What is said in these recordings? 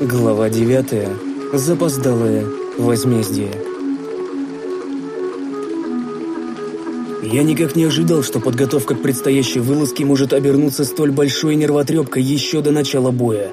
Глава 9. Запоздалое возмездие. Я никак не ожидал, что подготовка к предстоящей вылазке может обернуться столь большой нервотрепкой еще до начала боя.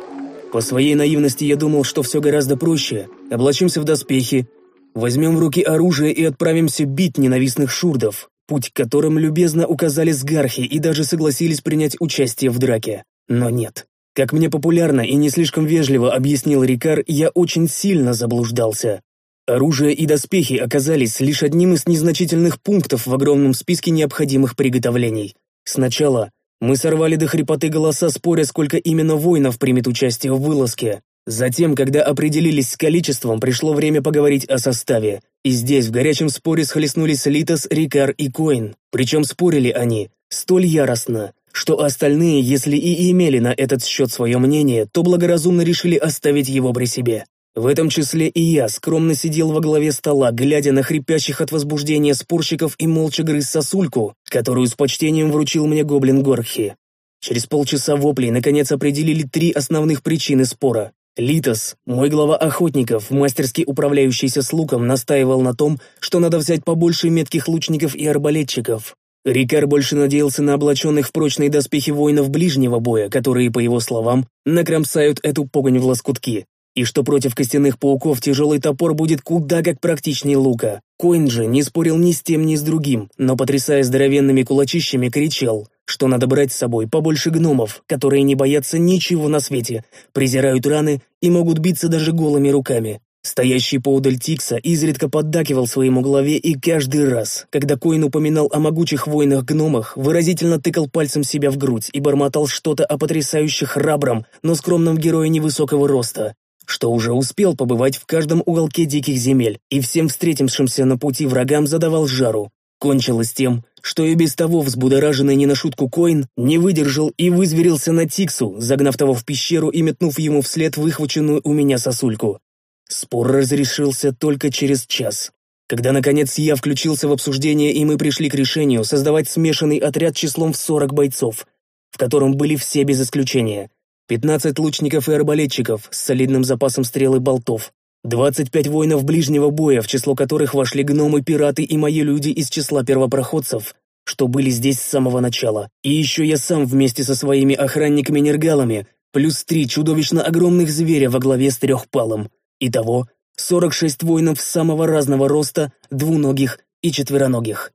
По своей наивности я думал, что все гораздо проще. Облачимся в доспехи, возьмем в руки оружие и отправимся бить ненавистных шурдов, путь к которым любезно указали сгархи и даже согласились принять участие в драке. Но нет. Как мне популярно и не слишком вежливо объяснил Рикар, я очень сильно заблуждался. Оружие и доспехи оказались лишь одним из незначительных пунктов в огромном списке необходимых приготовлений. Сначала мы сорвали до хрипоты голоса, споря, сколько именно воинов примет участие в вылазке. Затем, когда определились с количеством, пришло время поговорить о составе. И здесь в горячем споре схлестнулись Литос, Рикар и Коин. Причем спорили они столь яростно, что остальные, если и имели на этот счет свое мнение, то благоразумно решили оставить его при себе. В этом числе и я скромно сидел во главе стола, глядя на хрипящих от возбуждения спорщиков и молча грыз сосульку, которую с почтением вручил мне гоблин Горхи. Через полчаса воплей наконец определили три основных причины спора. Литос, мой глава охотников, мастерски управляющийся с луком, настаивал на том, что надо взять побольше метких лучников и арбалетчиков. Рикар больше надеялся на облаченных в прочные доспехи воинов ближнего боя, которые, по его словам, накромсают эту погонь в лоскутки, и что против костяных пауков тяжелый топор будет куда как практичнее лука. Коин же не спорил ни с тем, ни с другим, но, потрясая здоровенными кулачищами, кричал, что надо брать с собой побольше гномов, которые не боятся ничего на свете, презирают раны и могут биться даже голыми руками. Стоящий поудаль Тикса изредка поддакивал своему главе и каждый раз, когда Коин упоминал о могучих воинах-гномах, выразительно тыкал пальцем себя в грудь и бормотал что-то о потрясающе храбром, но скромном герое невысокого роста, что уже успел побывать в каждом уголке диких земель и всем встретившимся на пути врагам задавал жару. Кончилось тем, что и без того взбудораженный не на шутку Коин не выдержал и вызверился на Тиксу, загнав того в пещеру и метнув ему вслед выхваченную у меня сосульку. Спор разрешился только через час. Когда, наконец, я включился в обсуждение, и мы пришли к решению создавать смешанный отряд числом в 40 бойцов, в котором были все без исключения. 15 лучников и арбалетчиков с солидным запасом стрел и болтов, 25 воинов ближнего боя, в число которых вошли гномы, пираты и мои люди из числа первопроходцев, что были здесь с самого начала. И еще я сам вместе со своими охранниками-нергалами, плюс три чудовищно огромных зверя во главе с трехпалом. Итого 46 воинов самого разного роста, двуногих и четвероногих.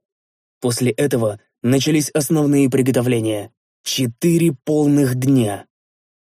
После этого начались основные приготовления. Четыре полных дня.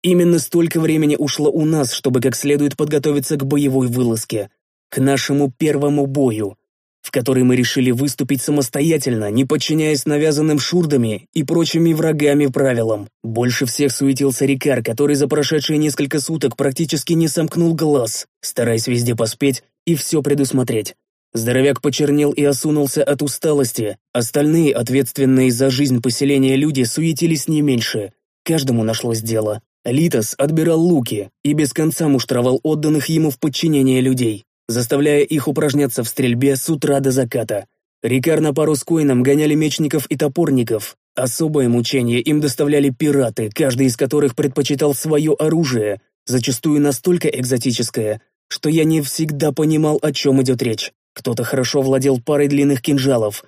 Именно столько времени ушло у нас, чтобы как следует подготовиться к боевой вылазке, к нашему первому бою, в которой мы решили выступить самостоятельно, не подчиняясь навязанным шурдами и прочими врагами правилам. Больше всех суетился Рикар, который за прошедшие несколько суток практически не сомкнул глаз, стараясь везде поспеть и все предусмотреть. Здоровяк почернел и осунулся от усталости, остальные, ответственные за жизнь поселения люди, суетились не меньше. Каждому нашлось дело. Литос отбирал луки и без конца муштровал отданных ему в подчинение людей заставляя их упражняться в стрельбе с утра до заката. Рикар на пару с Коином гоняли мечников и топорников. Особое мучение им доставляли пираты, каждый из которых предпочитал свое оружие, зачастую настолько экзотическое, что я не всегда понимал, о чем идет речь. Кто-то хорошо владел парой длинных кинжалов,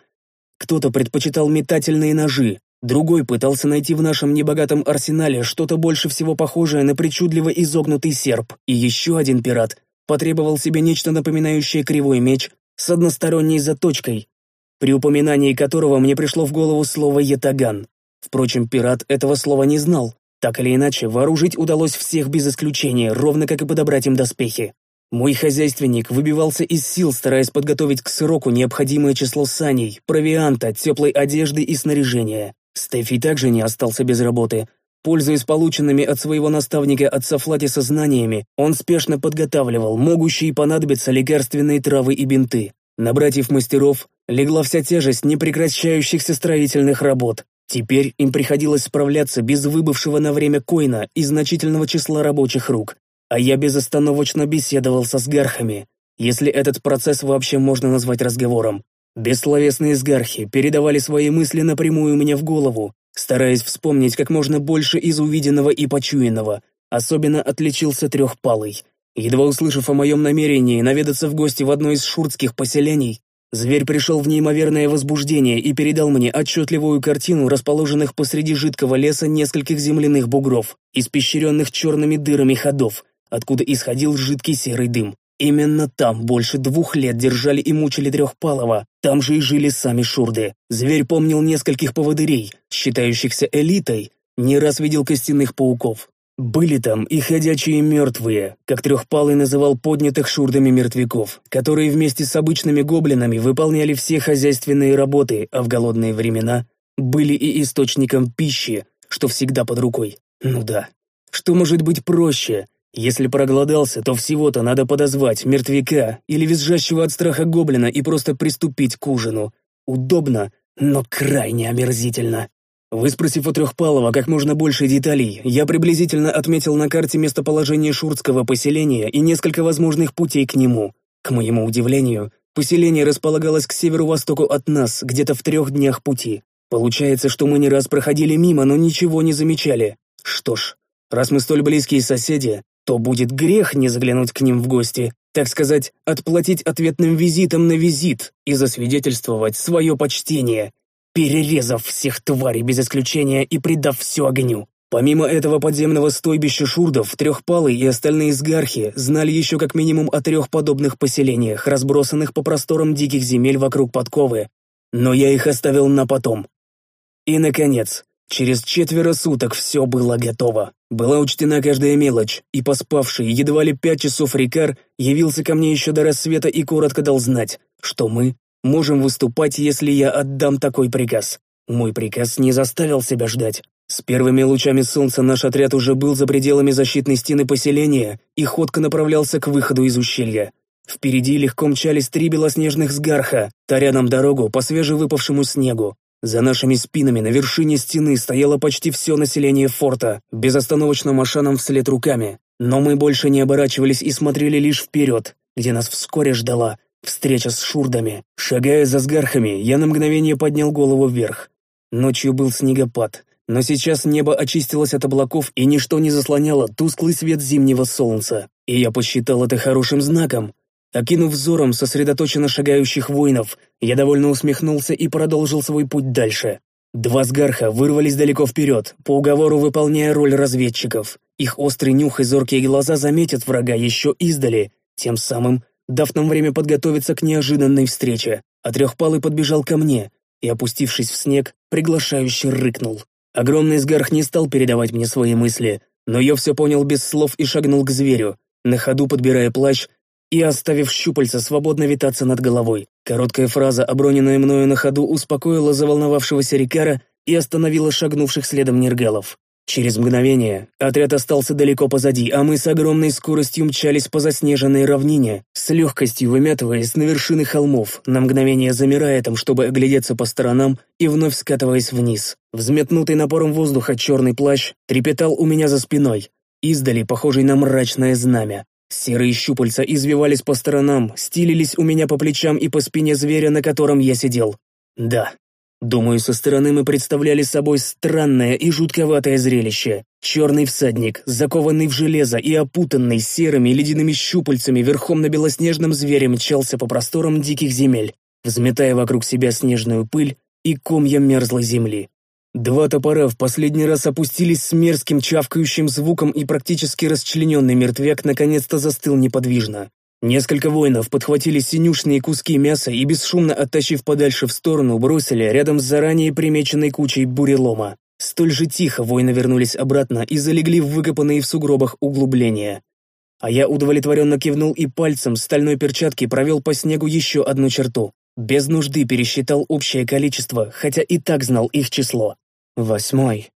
кто-то предпочитал метательные ножи, другой пытался найти в нашем небогатом арсенале что-то больше всего похожее на причудливо изогнутый серп, и еще один пират потребовал себе нечто напоминающее кривой меч с односторонней заточкой, при упоминании которого мне пришло в голову слово «ятаган». Впрочем, пират этого слова не знал. Так или иначе, вооружить удалось всех без исключения, ровно как и подобрать им доспехи. Мой хозяйственник выбивался из сил, стараясь подготовить к сроку необходимое число саней, провианта, теплой одежды и снаряжения. Стефи также не остался без работы. Пользуясь полученными от своего наставника отца Флатиса знаниями, он спешно подготавливал могущие понадобиться лекарственные травы и бинты. На братьев-мастеров легла вся тяжесть непрекращающихся строительных работ. Теперь им приходилось справляться без выбывшего на время коина и значительного числа рабочих рук. А я безостановочно беседовал со сгархами, если этот процесс вообще можно назвать разговором. Бессловесные сгархи передавали свои мысли напрямую мне в голову, стараясь вспомнить как можно больше из увиденного и почуянного. Особенно отличился трехпалый. Едва услышав о моем намерении наведаться в гости в одно из шуртских поселений, зверь пришел в неимоверное возбуждение и передал мне отчетливую картину расположенных посреди жидкого леса нескольких земляных бугров, испещренных черными дырами ходов, откуда исходил жидкий серый дым. Именно там больше двух лет держали и мучили Трехпалова, там же и жили сами шурды. Зверь помнил нескольких поводырей, считающихся элитой, не раз видел костяных пауков. Были там и ходячие мертвые, как Трехпалый называл поднятых шурдами мертвяков, которые вместе с обычными гоблинами выполняли все хозяйственные работы, а в голодные времена были и источником пищи, что всегда под рукой. Ну да, что может быть проще, если проголодался, то всего-то надо подозвать мертвяка или визжащего от страха гоблина и просто приступить к ужину. Удобно, но крайне омерзительно. Выспросив у Трехпалова как можно больше деталей, я приблизительно отметил на карте местоположение шуртского поселения и несколько возможных путей к нему. К моему удивлению, поселение располагалось к северу-востоку от нас, где-то в трех днях пути. Получается, что мы не раз проходили мимо, но ничего не замечали. Что ж, раз мы столь близкие соседи, то будет грех не заглянуть к ним в гости, так сказать, отплатить ответным визитом на визит и засвидетельствовать свое почтение, перерезав всех тварей без исключения и придав все огню. Помимо этого подземного стойбища шурдов, Трехпалый и остальные сгархи знали еще как минимум о трех подобных поселениях, разбросанных по просторам диких земель вокруг подковы, но я их оставил на потом. И, наконец, Через четверо суток все было готово. Была учтена каждая мелочь, и поспавший едва ли пять часов Рикар явился ко мне еще до рассвета и коротко дал знать, что мы можем выступать, если я отдам такой приказ. Мой приказ не заставил себя ждать. С первыми лучами солнца наш отряд уже был за пределами защитной стены поселения и ходко направлялся к выходу из ущелья. Впереди легко мчались три белоснежных сгарха, таря нам дорогу по свежевыпавшему снегу. За нашими спинами на вершине стены стояло почти все население форта, безостановочно маша нам вслед руками. Но мы больше не оборачивались и смотрели лишь вперед, где нас вскоре ждала встреча с шурдами. Шагая за сгархами, я на мгновение поднял голову вверх. Ночью был снегопад, но сейчас небо очистилось от облаков и ничто не заслоняло тусклый свет зимнего солнца. И я посчитал это хорошим знаком, Окинув взором сосредоточенно шагающих воинов, я довольно усмехнулся и продолжил свой путь дальше. Два сгарха вырвались далеко вперед, по уговору выполняя роль разведчиков. Их острый нюх и зоркие глаза заметят врага еще издали, тем самым дав нам время подготовиться к неожиданной встрече. А трехпалый подбежал ко мне и, опустившись в снег, приглашающе рыкнул. Огромный сгарх не стал передавать мне свои мысли, но я все понял без слов и шагнул к зверю, на ходу подбирая плащ и, оставив щупальца свободно витаться над головой. Короткая фраза, оброненная мною на ходу, успокоила заволновавшегося Рикара и остановила шагнувших следом нергалов. Через мгновение отряд остался далеко позади, а мы с огромной скоростью мчались по заснеженной равнине, с легкостью вымятываясь на вершины холмов, на мгновение замирая там, чтобы оглядеться по сторонам и вновь скатываясь вниз. Взметнутый напором воздуха черный плащ трепетал у меня за спиной, издали похожий на мрачное знамя. Серые щупальца извивались по сторонам, стилились у меня по плечам и по спине зверя, на котором я сидел. Да, думаю, со стороны мы представляли собой странное и жутковатое зрелище. Черный всадник, закованный в железо и опутанный серыми ледяными щупальцами верхом на белоснежном звере мчался по просторам диких земель, взметая вокруг себя снежную пыль и комья мерзлой земли. Два топора в последний раз опустились с мерзким чавкающим звуком, и практически расчлененный мертвяк наконец-то застыл неподвижно. Несколько воинов подхватили синюшные куски мяса и, бесшумно оттащив подальше в сторону, бросили рядом с заранее примеченной кучей бурелома. Столь же тихо воины вернулись обратно и залегли в выкопанные в сугробах углубления. А я удовлетворенно кивнул и пальцем стальной перчатки провел по снегу еще одну черту. Без нужды пересчитал общее количество, хотя и так знал их число. Восьмой.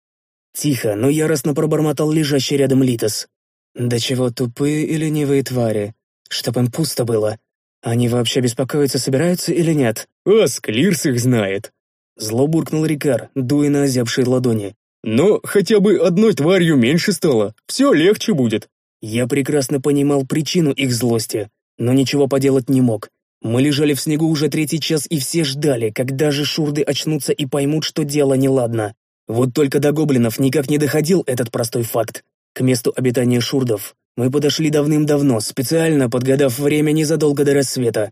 Тихо, но яростно пробормотал лежащий рядом Литос. Да чего тупые и ленивые твари. Чтоб им пусто было. Они вообще беспокоиться собираются или нет? А Склирс их знает. Зло буркнул Рикар, дуя на озябшие ладони. Но хотя бы одной тварью меньше стало. Все легче будет. Я прекрасно понимал причину их злости, но ничего поделать не мог. Мы лежали в снегу уже третий час и все ждали, когда же шурды очнутся и поймут, что дело неладно. Вот только до гоблинов никак не доходил этот простой факт. К месту обитания шурдов Мы подошли давным-давно, специально подгадав время незадолго до рассвета.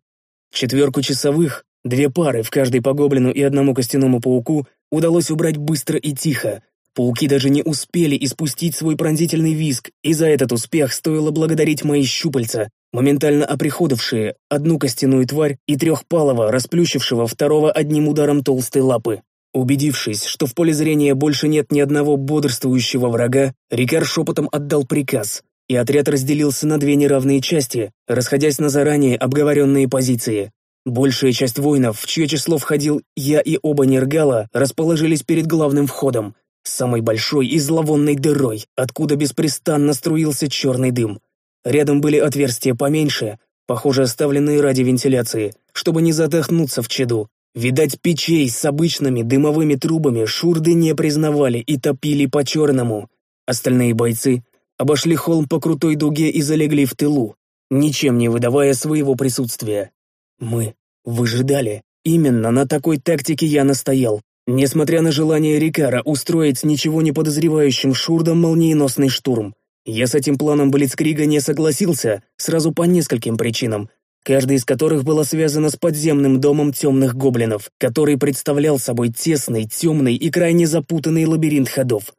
Четверку часовых, две пары, в каждой по гоблину и одному костяному пауку, удалось убрать быстро и тихо. Пауки даже не успели испустить свой пронзительный визг, и за этот успех стоило благодарить мои щупальца, моментально оприходовавшие одну костяную тварь и трехпалого, расплющившего второго одним ударом толстой лапы. Убедившись, что в поле зрения больше нет ни одного бодрствующего врага, Рикар шепотом отдал приказ, и отряд разделился на две неравные части, расходясь на заранее обговоренные позиции. Большая часть воинов, в чье число входил я и оба Нергала, расположились перед главным входом, самой большой и зловонной дырой, откуда беспрестанно струился черный дым. Рядом были отверстия поменьше, похоже, оставленные ради вентиляции, чтобы не задохнуться в чаду. Видать, печей с обычными дымовыми трубами шурды не признавали и топили по-черному. Остальные бойцы обошли холм по крутой дуге и залегли в тылу, ничем не выдавая своего присутствия. Мы выжидали. Именно на такой тактике я настоял, несмотря на желание Рикара устроить ничего не подозревающим шурдом молниеносный штурм. Я с этим планом Блицкрига не согласился, сразу по нескольким причинам, каждая из которых была связана с подземным домом темных гоблинов, который представлял собой тесный, темный и крайне запутанный лабиринт ходов.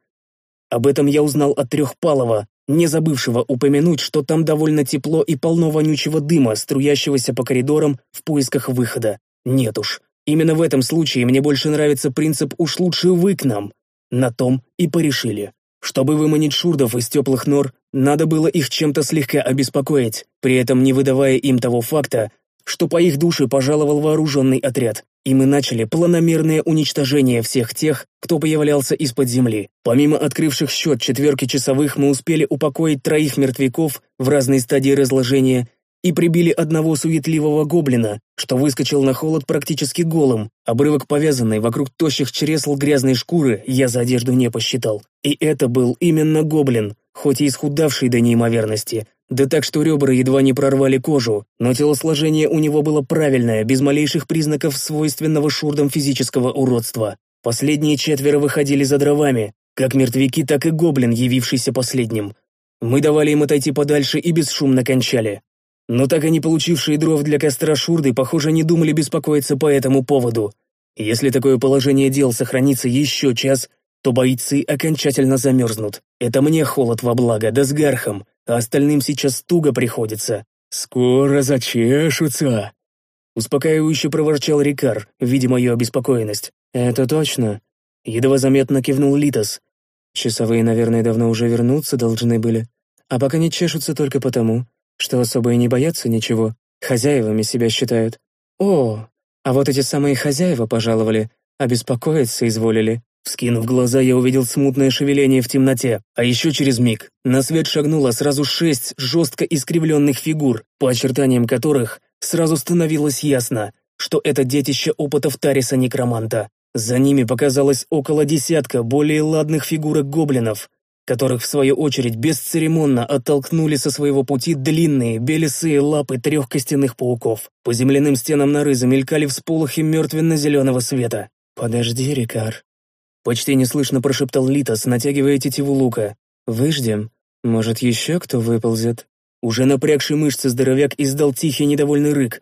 Об этом я узнал от Трехпалова, не забывшего упомянуть, что там довольно тепло и полно вонючего дыма, струящегося по коридорам в поисках выхода. Нет уж, именно в этом случае мне больше нравится принцип «уж лучше вы к нам». На том и порешили. Чтобы выманить шурдов из теплых нор, надо было их чем-то слегка обеспокоить, при этом не выдавая им того факта, что по их душе пожаловал вооруженный отряд, и мы начали планомерное уничтожение всех тех, кто появлялся из-под земли. Помимо открывших счет четверки часовых, мы успели упокоить троих мертвяков в разной стадии разложения и прибили одного суетливого гоблина, что выскочил на холод практически голым. Обрывок повязанный вокруг тощих чресл грязной шкуры я за одежду не посчитал. И это был именно гоблин, хоть и исхудавший до неимоверности, да так, что ребра едва не прорвали кожу, но телосложение у него было правильное, без малейших признаков свойственного шурдам физического уродства. Последние четверо выходили за дровами, как мертвяки, так и гоблин, явившийся последним. Мы давали им отойти подальше и бесшумно кончали. Но так и не получившие дров для костра шурды, похоже, не думали беспокоиться по этому поводу. Если такое положение дел сохранится еще час, то бойцы окончательно замерзнут. Это мне холод во благо, да с гархом, а остальным сейчас туго приходится. «Скоро зачешутся!» Успокаивающе проворчал Рикар, видя мою обеспокоенность. «Это точно!» Едва заметно кивнул Литос. Часовые, наверное, давно уже вернуться должны были. А пока не чешутся только потому, что особо и не боятся ничего, хозяевами себя считают. О, а вот эти самые хозяева пожаловали, обеспокоиться изволили. Вскинув глаза, я увидел смутное шевеление в темноте, а еще через миг на свет шагнуло сразу шесть жестко искривленных фигур, по очертаниям которых сразу становилось ясно, что это детище опытов Тариса-некроманта. За ними показалось около десятка более ладных фигурок гоблинов, которых, в свою очередь, бесцеремонно оттолкнули со своего пути длинные, белесые лапы трех костяных пауков. По земляным стенам норы замелькали всполохи мертвенно-зеленого света. «Подожди, Рикар», Почти неслышно прошептал Литос, натягивая тетиву лука. «Выждем. Может, еще кто выползет?» Уже напрягший мышцы здоровяк издал тихий недовольный рык,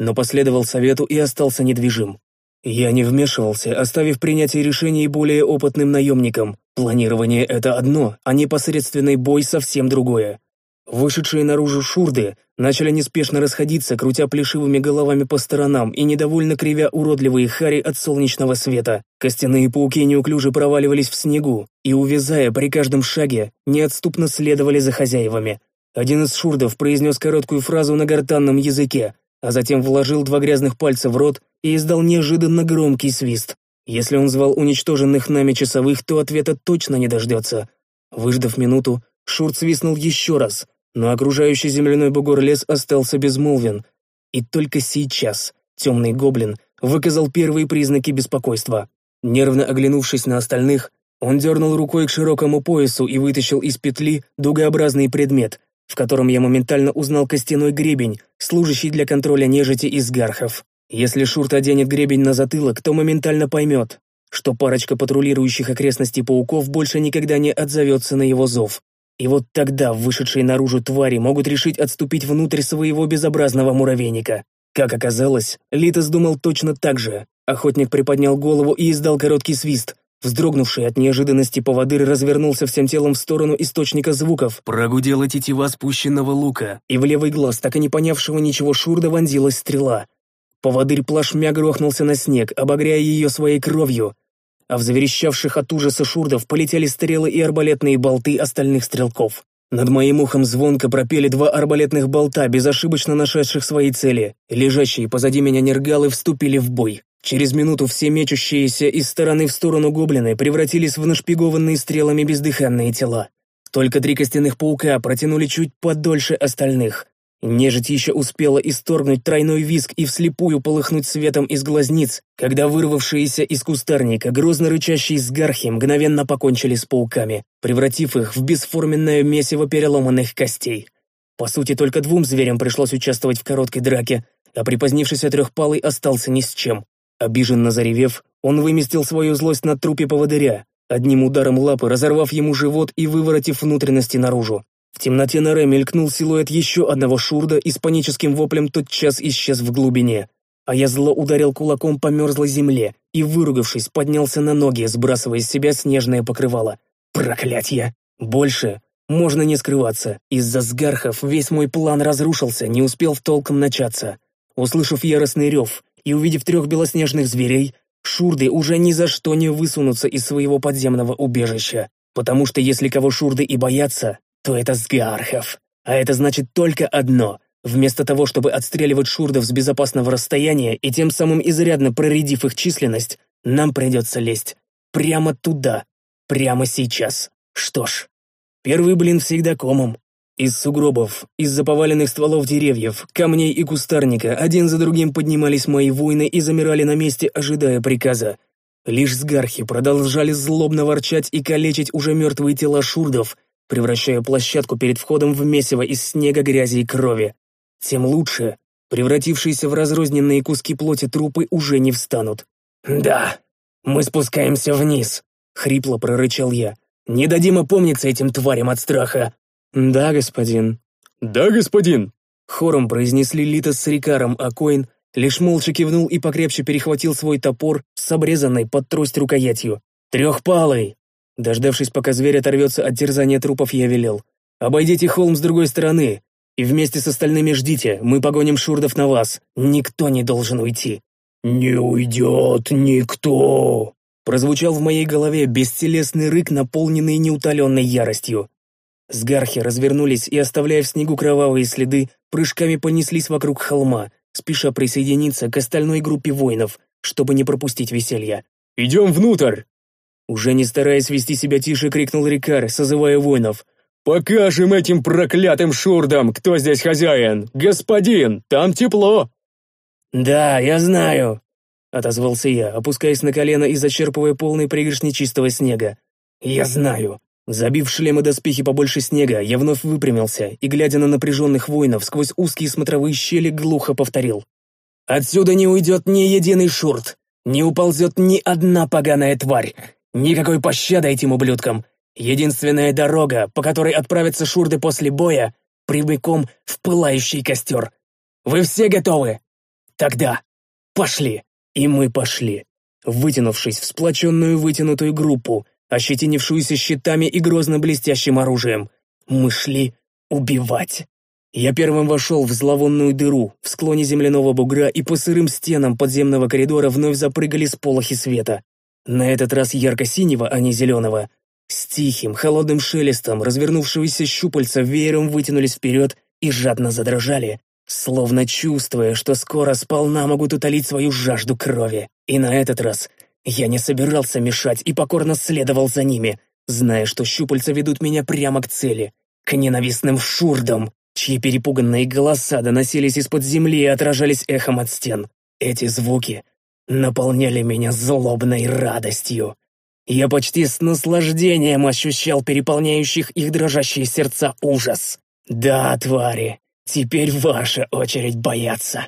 но последовал совету и остался недвижим. Я не вмешивался, оставив принятие решений более опытным наемникам. Планирование — это одно, а непосредственный бой — совсем другое. Вышедшие наружу шурды начали неспешно расходиться, крутя плешивыми головами по сторонам и недовольно кривя уродливые хари от солнечного света. Костяные пауки неуклюже проваливались в снегу и, увязая при каждом шаге, неотступно следовали за хозяевами. Один из шурдов произнес короткую фразу на гортанном языке, а затем вложил два грязных пальца в рот и издал неожиданно громкий свист. Если он звал уничтоженных нами часовых, то ответа точно не дождется. Выждав минуту, Шурт свистнул еще раз — но окружающий земляной бугор лес остался безмолвен, и только сейчас темный гоблин выказал первые признаки беспокойства. Нервно оглянувшись на остальных, он дернул рукой к широкому поясу и вытащил из петли дугообразный предмет, в котором я моментально узнал костяной гребень, служащий для контроля нежити из гархов. Если Шурт оденет гребень на затылок, то моментально поймет, что парочка патрулирующих окрестности пауков больше никогда не отзовется на его зов. И вот тогда вышедшие наружу твари могут решить отступить внутрь своего безобразного муравейника. Как оказалось, Литос думал точно так же. Охотник приподнял голову и издал короткий свист. Вздрогнувший от неожиданности поводырь развернулся всем телом в сторону источника звуков. Прогудела тетива спущенного лука, и в левый глаз, так и не понявшего ничего шурда, вонзилась стрела. Поводырь плашмя грохнулся на снег, обогряя ее своей кровью, а в заверещавших от ужаса шурдов полетели стрелы и арбалетные болты остальных стрелков. Над моим ухом звонко пропели два арбалетных болта, безошибочно нашедших свои цели. Лежащие позади меня нергалы вступили в бой. Через минуту все мечущиеся из стороны в сторону гоблины превратились в нашпигованные стрелами бездыханные тела. Только три костяных паука протянули чуть подольше остальных. Нежить еще успела исторгнуть тройной виск и вслепую полыхнуть светом из глазниц, когда вырвавшиеся из кустарника грозно рычащие сгархи мгновенно покончили с пауками, превратив их в бесформенное месиво переломанных костей. По сути, только двум зверям пришлось участвовать в короткой драке, а припозднившийся трехпалый остался ни с чем. Обиженно заревев, он выместил свою злость на трупе поводыря, одним ударом лапы разорвав ему живот и выворотив внутренности наружу. В темноте норе мелькнул силуэт еще одного шурда и с паническим воплем тотчас исчез в глубине. А я зло ударил кулаком по мерзлой земле и, выругавшись, поднялся на ноги, сбрасывая с себя снежное покрывало. Проклятье! Больше можно не скрываться. Из-за сгархов весь мой план разрушился, не успел толком начаться. Услышав яростный рев и увидев трех белоснежных зверей, шурды уже ни за что не высунутся из своего подземного убежища. Потому что если кого шурды и боятся, то это Сгархов. А это значит только одно. Вместо того, чтобы отстреливать шурдов с безопасного расстояния и тем самым изрядно проредив их численность, нам придется лезть. Прямо туда. Прямо сейчас. Что ж, первый блин всегда комом. Из сугробов, из-за поваленных стволов деревьев, камней и кустарника один за другим поднимались мои воины и замирали на месте, ожидая приказа. Лишь сгархи продолжали злобно ворчать и калечить уже мертвые тела шурдов, превращая площадку перед входом в месиво из снега, грязи и крови. Тем лучше. Превратившиеся в разрозненные куски плоти трупы уже не встанут. «Да, мы спускаемся вниз», — хрипло прорычал я. «Не дадим опомниться этим тварям от страха». «Да, господин». «Да, господин», — хором произнесли Лита с Рикаром, а Коин лишь молча кивнул и покрепче перехватил свой топор с обрезанной под трость рукоятью. «Трехпалый!» Дождавшись, пока зверь оторвется от терзания трупов, я велел. «Обойдите холм с другой стороны, и вместе с остальными ждите, мы погоним шурдов на вас. Никто не должен уйти». «Не уйдет никто!» Прозвучал в моей голове бестелесный рык, наполненный неутоленной яростью. Сгархи развернулись и, оставляя в снегу кровавые следы, прыжками понеслись вокруг холма, спеша присоединиться к остальной группе воинов, чтобы не пропустить веселья. «Идем внутрь!» Уже не стараясь вести себя тише, крикнул Рикар, созывая воинов. «Покажем этим проклятым шурдам, кто здесь хозяин! Господин, там тепло!» «Да, я знаю», — отозвался я, опускаясь на колено и зачерпывая полный пригоршни чистого снега. «Я знаю». Забив шлем и доспехи побольше снега, я вновь выпрямился и, глядя на напряженных воинов, сквозь узкие смотровые щели глухо повторил. «Отсюда не уйдет ни единый шурт, не уползет ни одна поганая тварь, Никакой пощады этим ублюдкам. Единственная дорога, по которой отправятся шурды после боя, прямиком в пылающий костер. Вы все готовы? Тогда пошли. И мы пошли. Вытянувшись в сплоченную вытянутую группу, ощетинившуюся щитами и грозно-блестящим оружием, мы шли убивать. Я первым вошел в зловонную дыру в склоне земляного бугра, и по сырым стенам подземного коридора вновь запрыгали сполохи света. На этот раз ярко-синего, а не зеленого. С тихим, холодным шелестом развернувшиеся щупальца веером вытянулись вперед и жадно задрожали, словно чувствуя, что скоро сполна могут утолить свою жажду крови. И на этот раз я не собирался мешать и покорно следовал за ними, зная, что щупальца ведут меня прямо к цели, к ненавистным шурдам, чьи перепуганные голоса доносились из-под земли и отражались эхом от стен. Эти звуки наполняли меня злобной радостью. Я почти с наслаждением ощущал переполняющих их дрожащие сердца ужас. Да, твари, теперь ваша очередь бояться.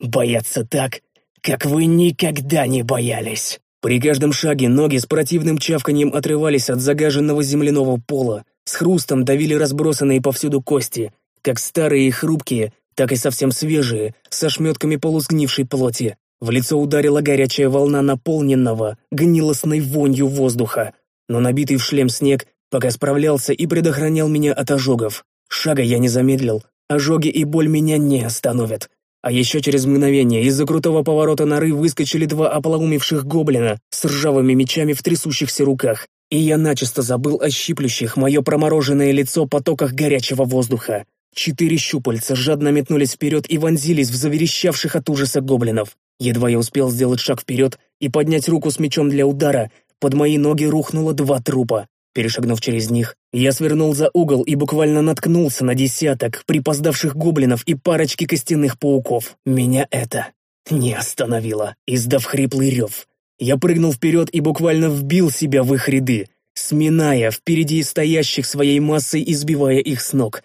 Бояться так, как вы никогда не боялись. При каждом шаге ноги с противным чавканьем отрывались от загаженного земляного пола, с хрустом давили разбросанные повсюду кости, как старые и хрупкие, так и совсем свежие, со шметками полусгнившей плоти. В лицо ударила горячая волна наполненного, гнилостной вонью воздуха, но набитый в шлем снег пока справлялся и предохранял меня от ожогов. Шага я не замедлил, ожоги и боль меня не остановят. А еще через мгновение из-за крутого поворота норы выскочили два ополоумевших гоблина с ржавыми мечами в трясущихся руках, и я начисто забыл о щиплющих мое промороженное лицо потоках горячего воздуха. Четыре щупальца жадно метнулись вперед и вонзились в заверещавших от ужаса гоблинов. Едва я успел сделать шаг вперед и поднять руку с мечом для удара, под мои ноги рухнуло два трупа. Перешагнув через них, я свернул за угол и буквально наткнулся на десяток припоздавших гоблинов и парочки костяных пауков. Меня это не остановило, издав хриплый рев. Я прыгнул вперед и буквально вбил себя в их ряды, сминая впереди стоящих своей массой и сбивая их с ног.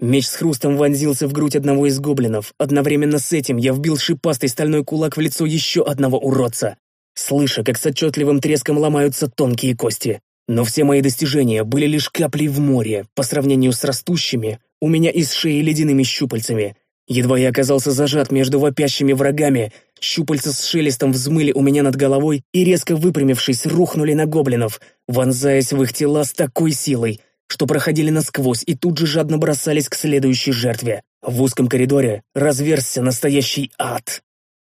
Меч с хрустом вонзился в грудь одного из гоблинов. Одновременно с этим я вбил шипастый стальной кулак в лицо еще одного уродца, слыша, как с отчетливым треском ломаются тонкие кости. Но все мои достижения были лишь каплей в море по сравнению с растущими у меня из шеи ледяными щупальцами. Едва я оказался зажат между вопящими врагами, щупальца с шелестом взмыли у меня над головой и, резко выпрямившись, рухнули на гоблинов, вонзаясь в их тела с такой силой, что проходили насквозь и тут же жадно бросались к следующей жертве. В узком коридоре разверзся настоящий ад.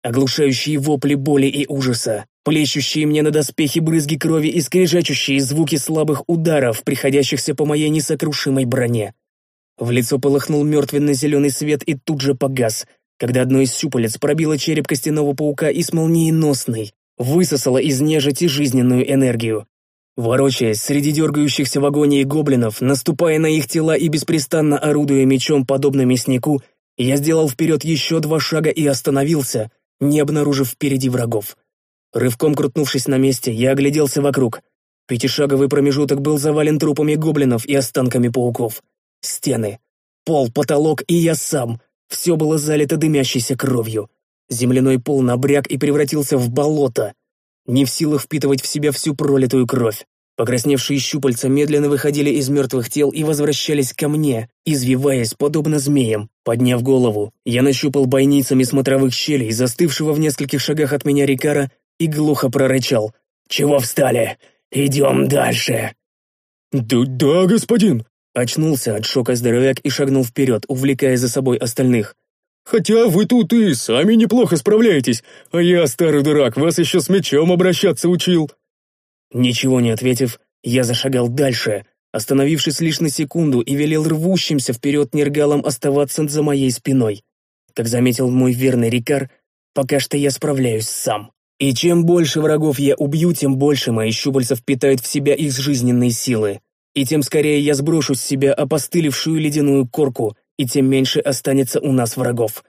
Оглушающие вопли боли и ужаса, плещущие мне на доспехи брызги крови и скрежещущие звуки слабых ударов, приходящихся по моей несокрушимой броне. В лицо полыхнул мертвенно-зеленый свет и тут же погас, когда одно из щупалец пробило череп костяного паука и с молниеносной высосало из нежити жизненную энергию. Ворочаясь среди дергающихся в агонии гоблинов, наступая на их тела и беспрестанно орудуя мечом, подобно мяснику, я сделал вперед еще два шага и остановился, не обнаружив впереди врагов. Рывком крутнувшись на месте, я огляделся вокруг. Пятишаговый промежуток был завален трупами гоблинов и останками пауков. Стены, пол, потолок и я сам. Все было залито дымящейся кровью. Земляной пол набряк и превратился в болото. Не в силах впитывать в себя всю пролитую кровь. Покрасневшие щупальца медленно выходили из мертвых тел и возвращались ко мне, извиваясь, подобно змеям. Подняв голову, я нащупал бойницами смотровых щелей, застывшего в нескольких шагах от меня Рикара, и глухо прорычал. «Чего встали? Идем дальше!» «Да, да, господин!» Очнулся от шока здоровяк и шагнул вперед, увлекая за собой остальных. «Хотя вы тут и сами неплохо справляетесь, а я, старый дурак, вас еще с мечом обращаться учил!» Ничего не ответив, я зашагал дальше, остановившись лишь на секунду и велел рвущимся вперед нергалам оставаться за моей спиной. Как заметил мой верный Рикар, пока что я справляюсь сам. И чем больше врагов я убью, тем больше мои щупальца впитают в себя их жизненные силы. И тем скорее я сброшу с себя опостылевшую ледяную корку, и тем меньше останется у нас врагов.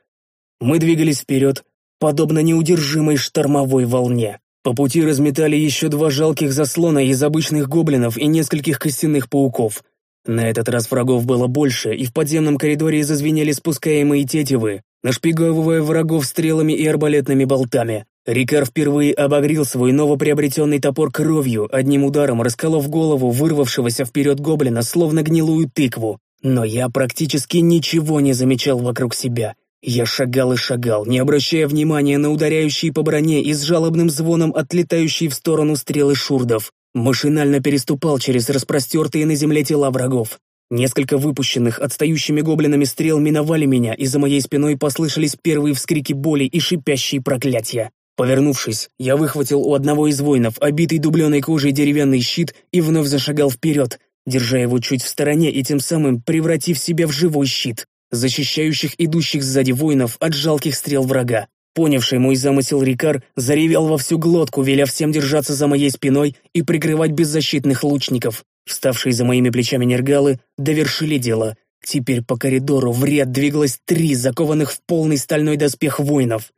Мы двигались вперед, подобно неудержимой штормовой волне. По пути разметали еще два жалких заслона из обычных гоблинов и нескольких костяных пауков. На этот раз врагов было больше, и в подземном коридоре зазвенели спускаемые тетивы, нашпиговывая врагов стрелами и арбалетными болтами. Рикар впервые обогрел свой новоприобретенный топор кровью, одним ударом расколов голову вырвавшегося вперед гоблина, словно гнилую тыкву. Но я практически ничего не замечал вокруг себя. Я шагал и шагал, не обращая внимания на ударяющие по броне и с жалобным звоном отлетающие в сторону стрелы шурдов. Машинально переступал через распростертые на земле тела врагов. Несколько выпущенных отстающими гоблинами стрел миновали меня, и за моей спиной послышались первые вскрики боли и шипящие проклятия. Повернувшись, я выхватил у одного из воинов обитый дубленой кожей деревянный щит и вновь зашагал вперед, держа его чуть в стороне и тем самым превратив себя в живой щит, защищающих идущих сзади воинов от жалких стрел врага. Понявший мой замысел Рикар заревел во всю глотку, веля всем держаться за моей спиной и прикрывать беззащитных лучников. Вставшие за моими плечами нергалы довершили дело. Теперь по коридору в ряд двигалось три закованных в полный стальной доспех воинов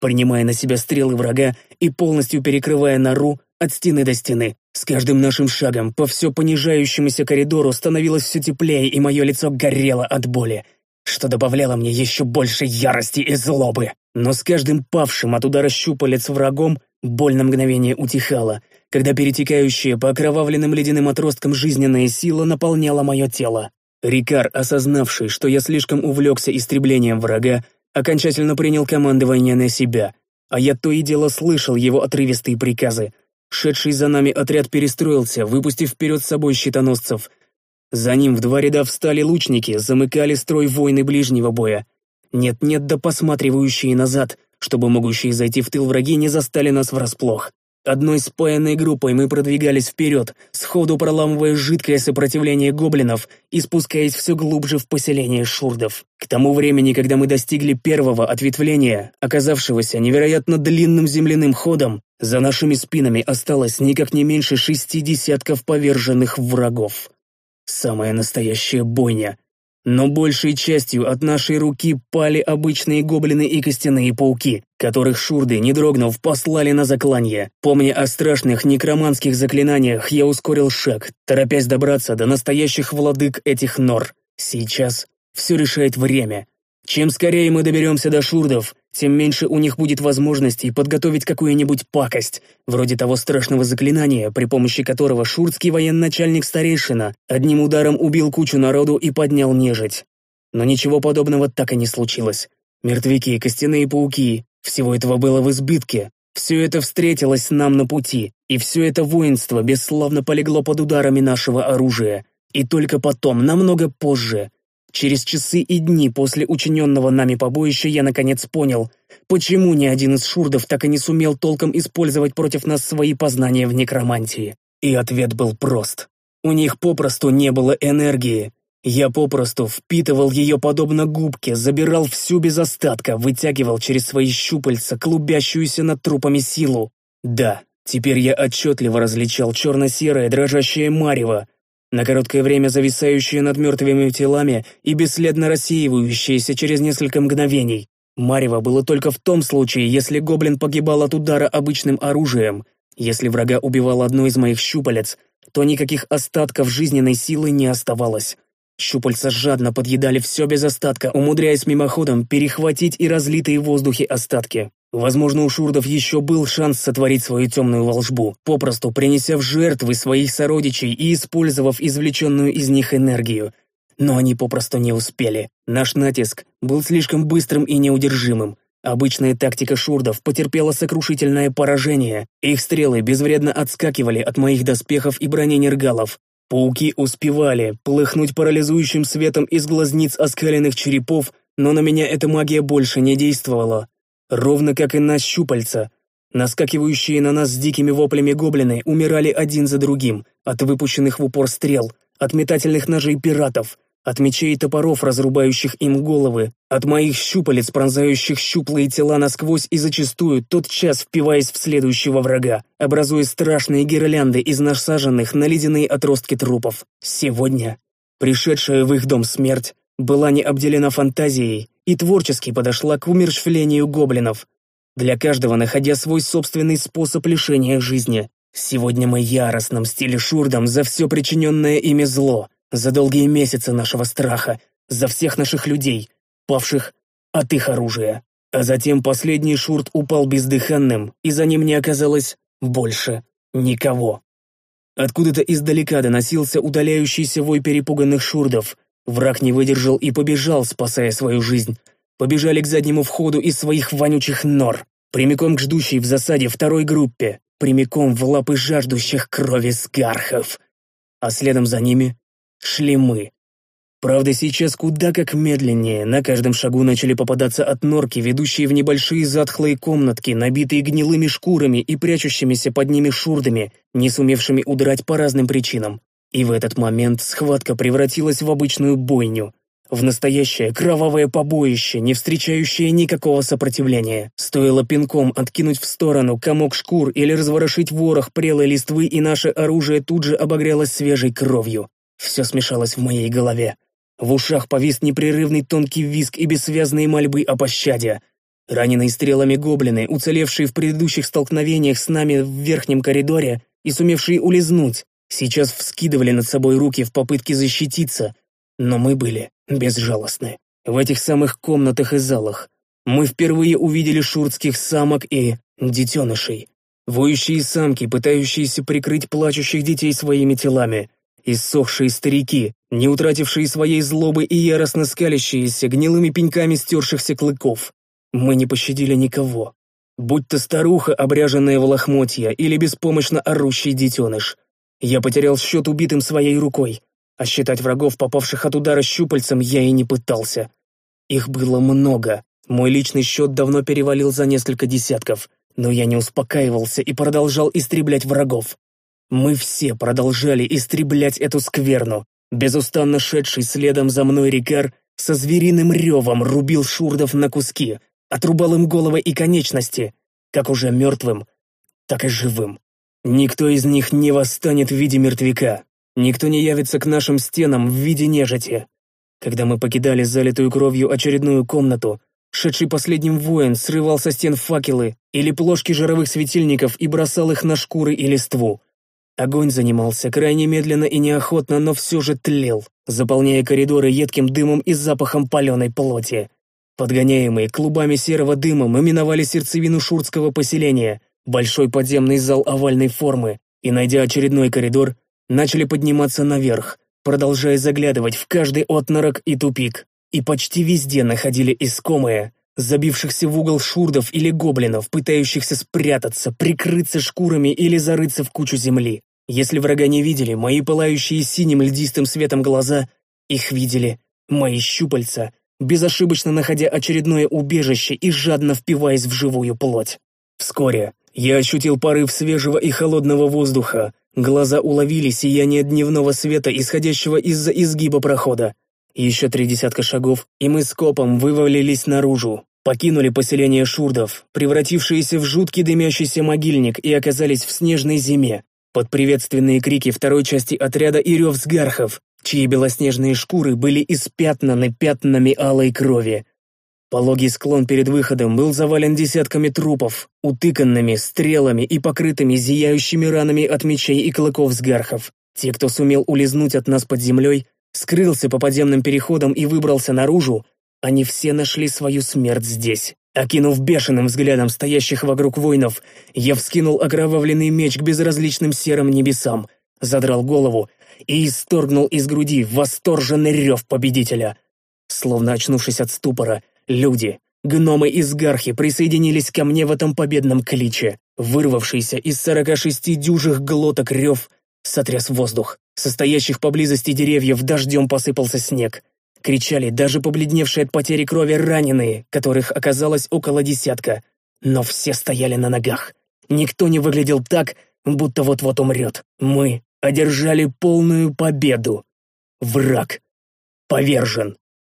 принимая на себя стрелы врага и полностью перекрывая нору от стены до стены. С каждым нашим шагом по все понижающемуся коридору становилось все теплее, и мое лицо горело от боли, что добавляло мне еще больше ярости и злобы. Но с каждым павшим от удара щупалец врагом боль на мгновение утихала, когда перетекающая по окровавленным ледяным отросткам жизненная сила наполняла мое тело. Рикар, осознавший, что я слишком увлекся истреблением врага, окончательно принял командование на себя, а я то и дело слышал его отрывистые приказы. Шедший за нами отряд перестроился, выпустив вперед с собой щитоносцев. За ним в два ряда встали лучники, замыкали строй войны ближнего боя. Нет-нет, да посматривающие назад, чтобы могущие зайти в тыл враги не застали нас врасплох. Одной спаянной группой мы продвигались вперед, сходу проламывая жидкое сопротивление гоблинов и спускаясь все глубже в поселение шурдов. К тому времени, когда мы достигли первого ответвления, оказавшегося невероятно длинным земляным ходом, за нашими спинами осталось никак не меньше шести десятков поверженных врагов. Самая настоящая бойня, но большей частью от нашей руки пали обычные гоблины и костяные пауки, которых шурды, не дрогнув, послали на закланье. Помня о страшных некроманских заклинаниях, я ускорил шаг, торопясь добраться до настоящих владык этих нор. Сейчас все решает время. Чем скорее мы доберемся до шурдов, тем меньше у них будет возможностей подготовить какую-нибудь пакость, вроде того страшного заклинания, при помощи которого шурдский военачальник старейшина одним ударом убил кучу народу и поднял нежить. Но ничего подобного так и не случилось. Мертвяки, костяные пауки, всего этого было в избытке. Все это встретилось нам на пути, и все это воинство бесславно полегло под ударами нашего оружия. И только потом, намного позже, Через часы и дни после учиненного нами побоища я наконец понял, почему ни один из шурдов так и не сумел толком использовать против нас свои познания в некромантии. И ответ был прост. У них попросту не было энергии. Я попросту впитывал ее подобно губке, забирал всю без остатка, вытягивал через свои щупальца клубящуюся над трупами силу. Да, теперь я отчетливо различал черно-серое дрожащее марево, на короткое время зависающие над мертвыми телами и бесследно рассеивающиеся через несколько мгновений. Марево было только в том случае, если гоблин погибал от удара обычным оружием. Если врага убивал одно из моих щупалец, то никаких остатков жизненной силы не оставалось. Щупальца жадно подъедали все без остатка, умудряясь мимоходом перехватить и разлитые в воздухе остатки. Возможно, у шурдов еще был шанс сотворить свою темную волшбу, попросту принеся в жертвы своих сородичей и использовав извлеченную из них энергию. Но они попросту не успели. Наш натиск был слишком быстрым и неудержимым. Обычная тактика шурдов потерпела сокрушительное поражение. Их стрелы безвредно отскакивали от моих доспехов и брони нергалов. Пауки успевали плыхнуть парализующим светом из глазниц оскаленных черепов, но на меня эта магия больше не действовала. Ровно как и на щупальца. Наскакивающие на нас с дикими воплями гоблины умирали один за другим, от выпущенных в упор стрел, от метательных ножей пиратов, от мечей и топоров, разрубающих им головы, от моих щупалец, пронзающих щуплые тела насквозь и зачастую тотчас впиваясь в следующего врага, образуя страшные гирлянды из насаженных на ледяные отростки трупов. Сегодня, пришедшая в их дом смерть, была не обделена фантазией и творчески подошла к умерщвлению гоблинов, для каждого находя свой собственный способ лишения жизни. Сегодня мы яростно мстили шурдам за все причиненное ими зло, за долгие месяцы нашего страха, за всех наших людей, павших от их оружия. А затем последний шурт упал бездыханным, и за ним не оказалось больше никого. Откуда-то издалека доносился удаляющийся вой перепуганных шурдов, Враг не выдержал и побежал, спасая свою жизнь. Побежали к заднему входу из своих вонючих нор, прямиком к ждущей в засаде второй группе, прямиком в лапы жаждущих крови скархов. А следом за ними шли мы. Правда, сейчас куда как медленнее, на каждом шагу начали попадаться от норки, ведущие в небольшие затхлые комнатки, набитые гнилыми шкурами и прячущимися под ними шурдами, не сумевшими удрать по разным причинам. И в этот момент схватка превратилась в обычную бойню, в настоящее кровавое побоище, не встречающее никакого сопротивления. Стоило пинком откинуть в сторону комок шкур или разворошить ворох прелой листвы, и наше оружие тут же обогрелось свежей кровью. Все смешалось в моей голове. В ушах повис непрерывный тонкий визг и бессвязные мольбы о пощаде. Раненые стрелами гоблины, уцелевшие в предыдущих столкновениях с нами в верхнем коридоре и сумевшие улизнуть, сейчас вскидывали над собой руки в попытке защититься, но мы были безжалостны. В этих самых комнатах и залах мы впервые увидели шуртских самок и детенышей. воющие самки, пытающиеся прикрыть плачущих детей своими телами, иссохшие старики, не утратившие своей злобы и яростно скалящиеся гнилыми пеньками стершихся клыков. Мы не пощадили никого. Будь то старуха, обряженная в лохмотья, или беспомощно орущий детеныш. Я потерял счет убитым своей рукой, а считать врагов, попавших от удара щупальцем, я и не пытался. Их было много. Мой личный счет давно перевалил за несколько десятков, но я не успокаивался и продолжал истреблять врагов. Мы все продолжали истреблять эту скверну. Безустанно шедший следом за мной Рикар со звериным ревом рубил шурдов на куски, отрубал им головы и конечности, как уже мертвым, так и живым. Никто из них не восстанет в виде мертвяка, никто не явится к нашим стенам в виде нежити. Когда мы покидали залитую кровью очередную комнату, шедший последним воин срывал со стен факелы или плошки жировых светильников и бросал их на шкуры и листву. Огонь занимался крайне медленно и неохотно, но все же тлел, заполняя коридоры едким дымом и запахом паленой плоти. Подгоняемые клубами серого дыма мы миновали сердцевину шуртского поселения, большой подземный зал овальной формы, и, найдя очередной коридор, начали подниматься наверх, продолжая заглядывать в каждый отнорок и тупик. И почти везде находили искомые, забившихся в угол шурдов или гоблинов, пытающихся спрятаться, прикрыться шкурами или зарыться в кучу земли. Если врага не видели, мои пылающие синим льдистым светом глаза, их видели мои щупальца, безошибочно находя очередное убежище и жадно впиваясь в живую плоть. Вскоре я ощутил порыв свежего и холодного воздуха, глаза уловили сияние дневного света, исходящего из-за изгиба прохода. Еще три десятка шагов, и мы с копом вывалились наружу, покинули поселение шурдов, превратившиеся в жуткий дымящийся могильник и оказались в снежной зиме, под приветственные крики второй части отряда и рев сгархов, чьи белоснежные шкуры были испятнаны пятнами алой крови. Пологий склон перед выходом был завален десятками трупов, утыканными стрелами и покрытыми зияющими ранами от мечей и клыков сгархов. Те, кто сумел улизнуть от нас под землей, скрылся по подземным переходам и выбрался наружу, они все нашли свою смерть здесь. Окинув бешеным взглядом стоящих вокруг воинов, я вскинул окровавленный меч к безразличным серым небесам, задрал голову и исторгнул из груди восторженный рев победителя. Словно очнувшись от ступора, люди, гномы из Гархи присоединились ко мне в этом победном кличе. Вырвавшийся из сорока шести дюжих глоток рев сотряс воздух. Состоящих поблизости деревьев дождем посыпался снег. Кричали даже побледневшие от потери крови раненые, которых оказалось около десятка. Но все стояли на ногах. Никто не выглядел так, будто вот-вот умрет. Мы одержали полную победу. Враг повержен.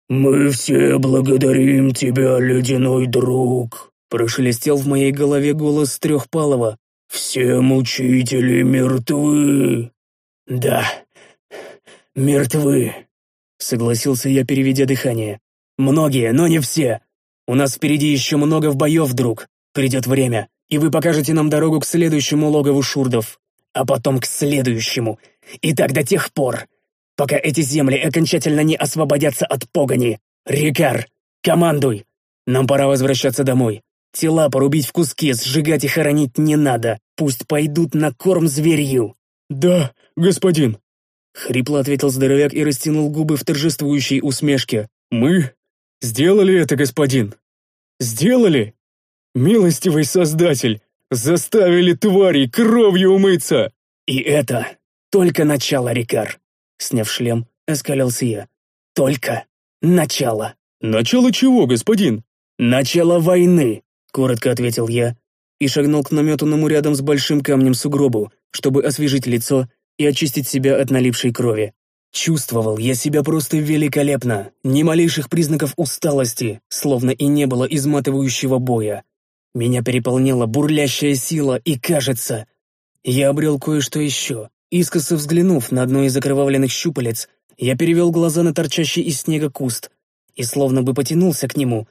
«Мы все благодарим тебя, ледяной друг», — прошелестел в моей голове голос Трехпалова. «Все мучители мертвы». «Да, мертвы», — согласился я, переведя дыхание. «Многие, но не все. У нас впереди еще много в боев, друг. Придет время, и вы покажете нам дорогу к следующему логову шурдов а потом к следующему. И так до тех пор, пока эти земли окончательно не освободятся от погони. Рикар, командуй! Нам пора возвращаться домой. Тела порубить в куски, сжигать и хоронить не надо. Пусть пойдут на корм зверью. «Да, господин», — хрипло ответил здоровяк и растянул губы в торжествующей усмешке. «Мы сделали это, господин. Сделали. Милостивый создатель, Заставили тварей кровью умыться!» «И это только начало, Рикар!» Сняв шлем, оскалился я. «Только начало!» «Начало чего, господин?» «Начало войны!» — коротко ответил я и шагнул к наметанному рядом с большим камнем сугробу, чтобы освежить лицо и очистить себя от налипшей крови. Чувствовал я себя просто великолепно, ни малейших признаков усталости, словно и не было изматывающего боя. Меня переполняла бурлящая сила, и, кажется, я обрел кое-что еще. Искоса взглянув на одно из окровавленных щупалец, я перевел глаза на торчащий из снега куст и словно бы потянулся к нему,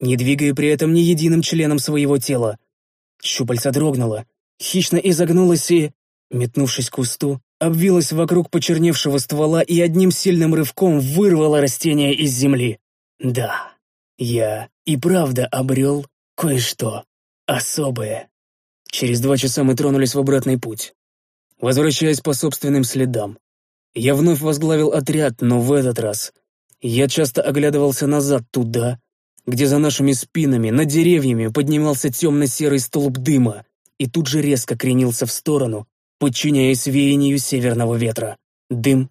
не двигая при этом ни единым членом своего тела. Щупальца дрогнуло, хищно изогнулось и, метнувшись к кусту, обвилась вокруг почерневшего ствола и одним сильным рывком вырвала растение из земли. Да, я и правда обрел кое-что особое. Через два часа мы тронулись в обратный путь, возвращаясь по собственным следам. Я вновь возглавил отряд, но в этот раз я часто оглядывался назад туда, где за нашими спинами, над деревьями поднимался темно-серый столб дыма и тут же резко кренился в сторону, подчиняясь веянию северного ветра. Дым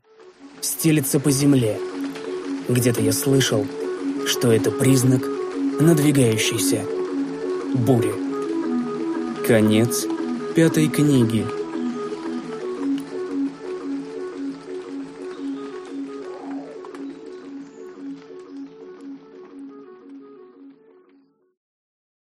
стелится по земле. Где-то я слышал, что это признак надвигающейся бури. Конец пятой книги.